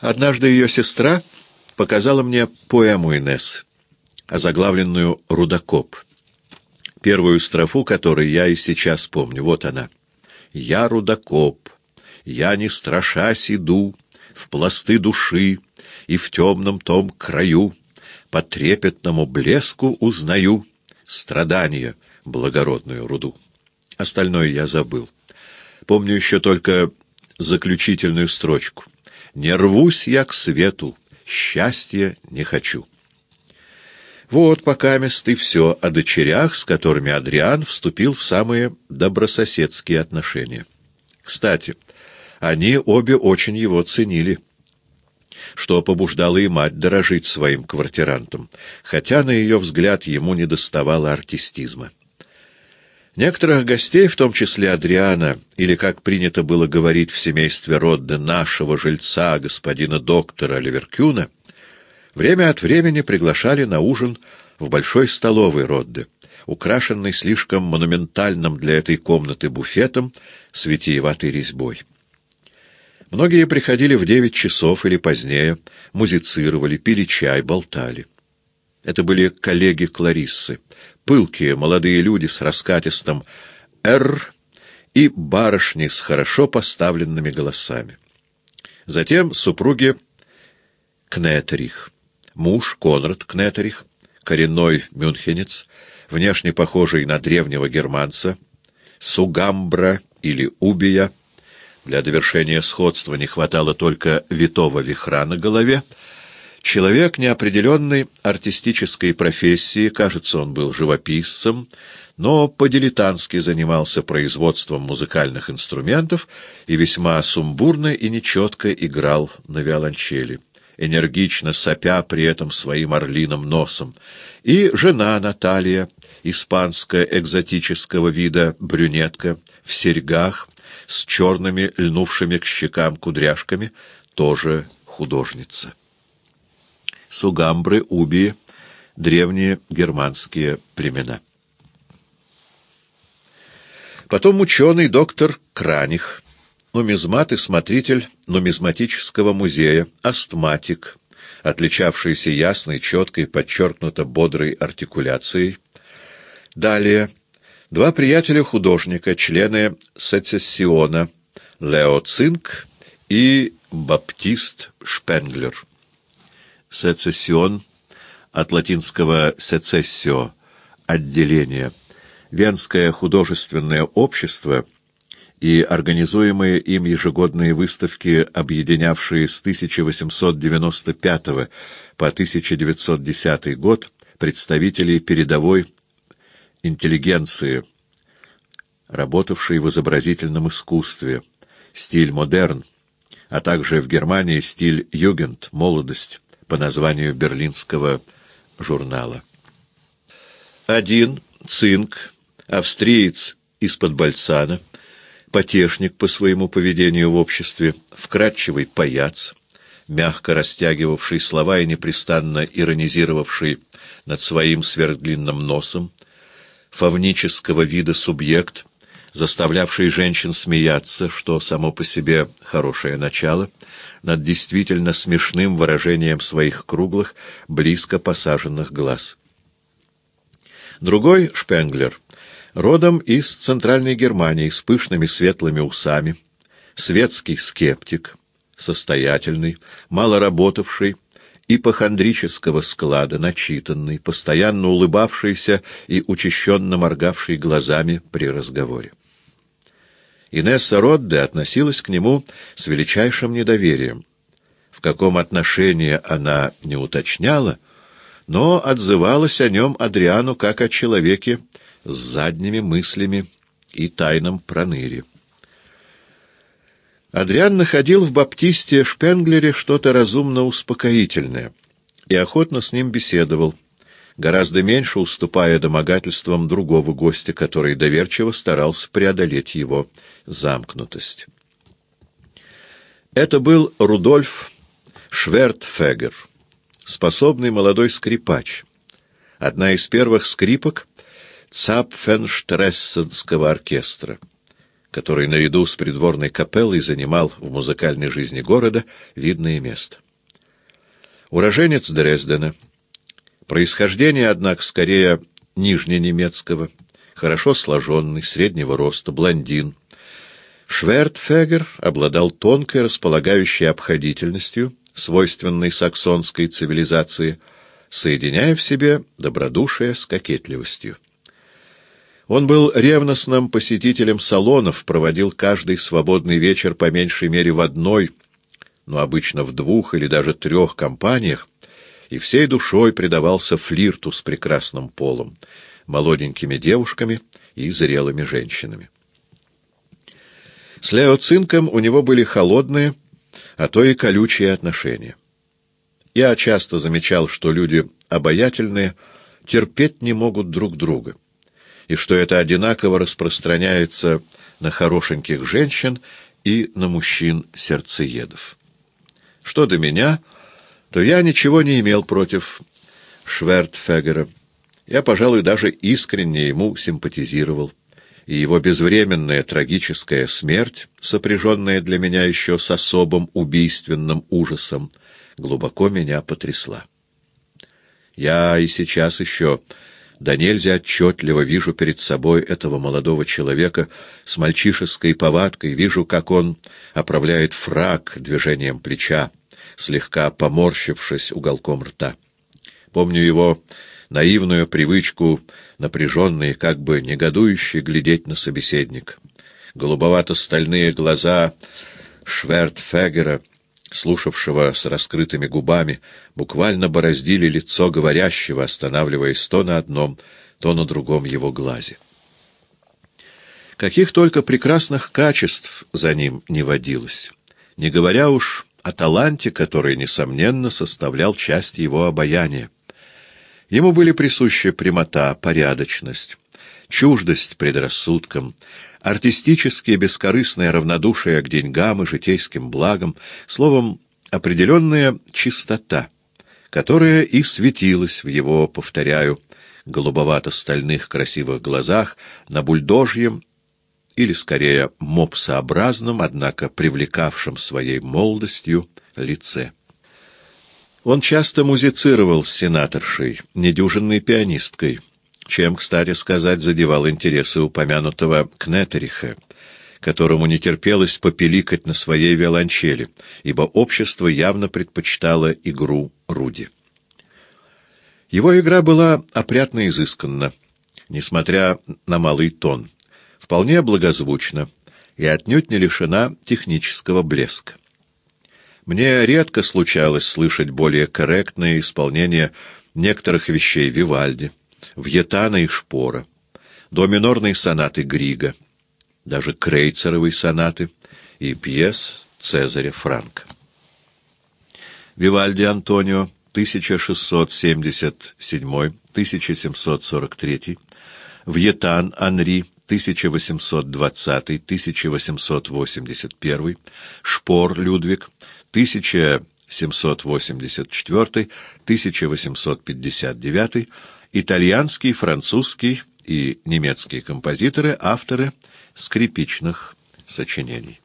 Однажды ее сестра показала мне поэму Инесс, озаглавленную «Рудокоп», первую строфу которой я и сейчас помню. Вот она. «Я рудокоп, я не страшась иду в пласты души, и в темном том краю по трепетному блеску узнаю страдания, благородную руду». Остальное я забыл. Помню еще только заключительную строчку. «Не рвусь я к свету, счастья не хочу». Вот пока мест и все о дочерях, с которыми Адриан вступил в самые добрососедские отношения. Кстати, они обе очень его ценили, что побуждало и мать дорожить своим квартирантом, хотя, на ее взгляд, ему не доставало артистизма. Некоторых гостей, в том числе Адриана, или, как принято было говорить в семействе Родде, нашего жильца, господина доктора Ливеркюна, время от времени приглашали на ужин в большой столовой Родде, украшенной слишком монументальным для этой комнаты буфетом с витиеватой резьбой. Многие приходили в девять часов или позднее, музицировали, пили чай, болтали. Это были коллеги Клариссы, пылкие молодые люди с раскатистым «Р» и барышни с хорошо поставленными голосами. Затем супруги Кнетерих муж Конрад Кнетерих, коренной мюнхенец, внешне похожий на древнего германца, Сугамбра или Убия. Для довершения сходства не хватало только витого вихра на голове. Человек неопределенной артистической профессии, кажется, он был живописцем, но по-дилетантски занимался производством музыкальных инструментов и весьма сумбурно и нечетко играл на виолончели энергично сопя при этом своим орлиным носом, и жена Наталья, испанская экзотического вида брюнетка, в серьгах, с черными льнувшими к щекам кудряшками, тоже художница. Сугамбры, Уби — древние германские племена. Потом ученый доктор Краних — нумизмат и смотритель нумизматического музея, астматик, отличавшийся ясной, четкой, подчеркнуто бодрой артикуляцией. Далее, два приятеля-художника, члены сецессиона, Лео Цинк и Баптист Шпенглер. Сецессион от латинского «сецессио» — отделение. Венское художественное общество — и организуемые им ежегодные выставки, объединявшие с 1895 по 1910 год представителей передовой интеллигенции, работавшей в изобразительном искусстве, стиль модерн, а также в Германии стиль югент, молодость, по названию берлинского журнала. Один, цинк, австриец из-под Бальцана, потешник по своему поведению в обществе, вкрадчивый паяц, мягко растягивавший слова и непрестанно иронизировавший над своим сверхдлинным носом, фавнического вида субъект, заставлявший женщин смеяться, что само по себе хорошее начало, над действительно смешным выражением своих круглых, близко посаженных глаз. Другой Шпенглер — Родом из Центральной Германии, с пышными светлыми усами, светский скептик, состоятельный, мало работавший, ипохондрического склада, начитанный, постоянно улыбавшийся и учащенно моргавший глазами при разговоре. Инесса Родде относилась к нему с величайшим недоверием. В каком отношении она не уточняла, но отзывалась о нем Адриану как о человеке, с задними мыслями и тайном проныре. Адриан находил в баптисте Шпенглере что-то разумно успокоительное и охотно с ним беседовал, гораздо меньше уступая домогательствам другого гостя, который доверчиво старался преодолеть его замкнутость. Это был Рудольф Швертфегер, способный молодой скрипач, одна из первых скрипок, Цапфенштрессенского оркестра. который наряду с придворной капеллой занимал в музыкальной жизни города видное место. Уроженец Дрездена, происхождение, однако, скорее нижненемецкого, хорошо сложенный, среднего роста, блондин. Швертфегер обладал тонкой, располагающей обходительностью, свойственной саксонской цивилизации, соединяя в себе добродушие с кокетливостью. Он был ревностным посетителем салонов, проводил каждый свободный вечер по меньшей мере в одной, но обычно в двух или даже трех компаниях, и всей душой предавался флирту с прекрасным полом, молоденькими девушками и зрелыми женщинами. С Лео Цинком у него были холодные, а то и колючие отношения. Я часто замечал, что люди обаятельные терпеть не могут друг друга и что это одинаково распространяется на хорошеньких женщин и на мужчин-сердцеедов. Что до меня, то я ничего не имел против Швертфегера. Я, пожалуй, даже искренне ему симпатизировал, и его безвременная трагическая смерть, сопряженная для меня еще с особым убийственным ужасом, глубоко меня потрясла. Я и сейчас еще да нельзя отчетливо вижу перед собой этого молодого человека с мальчишеской повадкой, вижу, как он оправляет фраг движением плеча, слегка поморщившись уголком рта. Помню его наивную привычку, напряженные, как бы негодующе глядеть на собеседник. Голубовато-стальные глаза Швертфегера — слушавшего с раскрытыми губами, буквально бороздили лицо говорящего, останавливаясь то на одном, то на другом его глазе. Каких только прекрасных качеств за ним не водилось, не говоря уж о таланте, который, несомненно, составлял часть его обаяния. Ему были присущи прямота, порядочность, чуждость предрассудкам, артистически бескорыстное равнодушие к деньгам и житейским благам, словом, определенная чистота, которая и светилась в его, повторяю, голубовато-стальных красивых глазах на бульдожьем, или, скорее, мопсообразном, однако привлекавшем своей молодостью, лице. Он часто музицировал с сенаторшей, недюжинной пианисткой, чем, кстати сказать, задевал интересы упомянутого Кнетериха, которому не терпелось попеликать на своей виолончели, ибо общество явно предпочитало игру Руди. Его игра была опрятно изысканна, несмотря на малый тон, вполне благозвучна и отнюдь не лишена технического блеска. Мне редко случалось слышать более корректное исполнение некоторых вещей Вивальди, Вьетана и Шпора, до минорной сонаты Грига, даже крейцеровой сонаты и пьес Цезаря Франка. Вивальди Антонио, 1677-1743, Вьетан Анри, 1820-1881, Шпор Людвиг, 1784-1859, итальянский, французский и немецкие композиторы, авторы скрипичных сочинений.